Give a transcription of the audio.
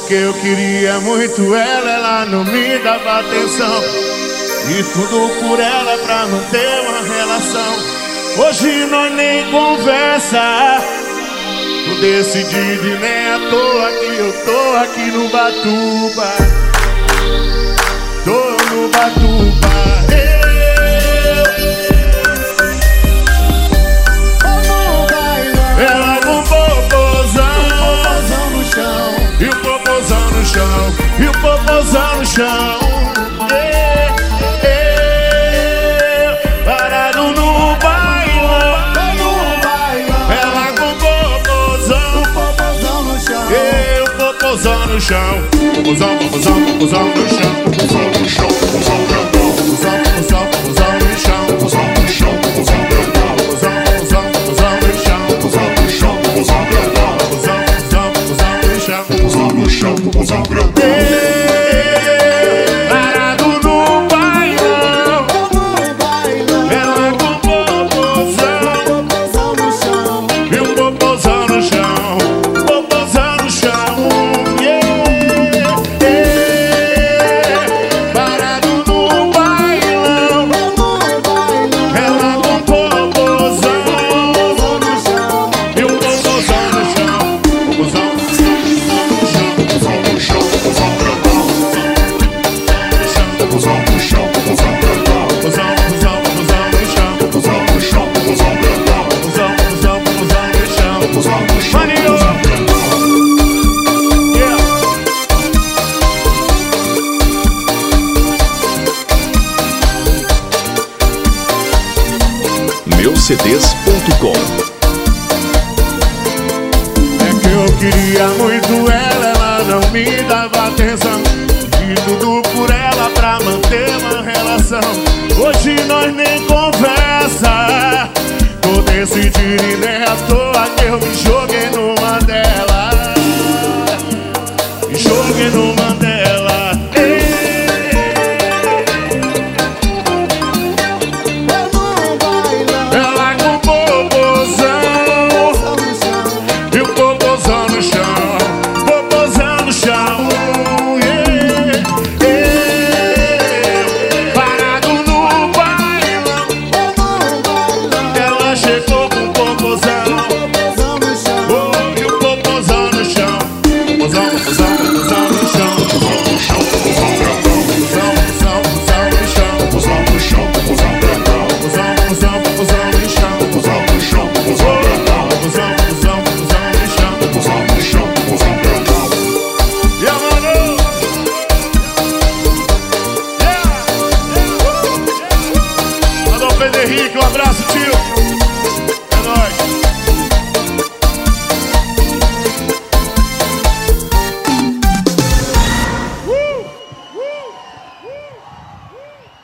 que eu queria muito ela, ela não me dava atenção. E tudo por ela pra manter uma relação. Hoje nós nem conversa. Tô decidido e nem à toa que eu tô aqui no Batuba. No chão E o popozão no chão. É, é, Parado no bailão Ela com popozão E o popozão no chão. Popozão, popozão, popozão no chão. Popozão no chão, popozão grandão Popozão, Popozão no chão, popozão grandão Popozão, popozão, popozão no chão Popozão no chão, popozão grandão Popozão, popozão, popozão no chão Popozão no chão, Maninho. meucds.com É que eu queria muito ela, ela não me dava atenção. Uma relação. Hoje nós nem conversa. Tô decidido e nem à toa que eu me joguei numa dela. Me joguei numa abraço, tio.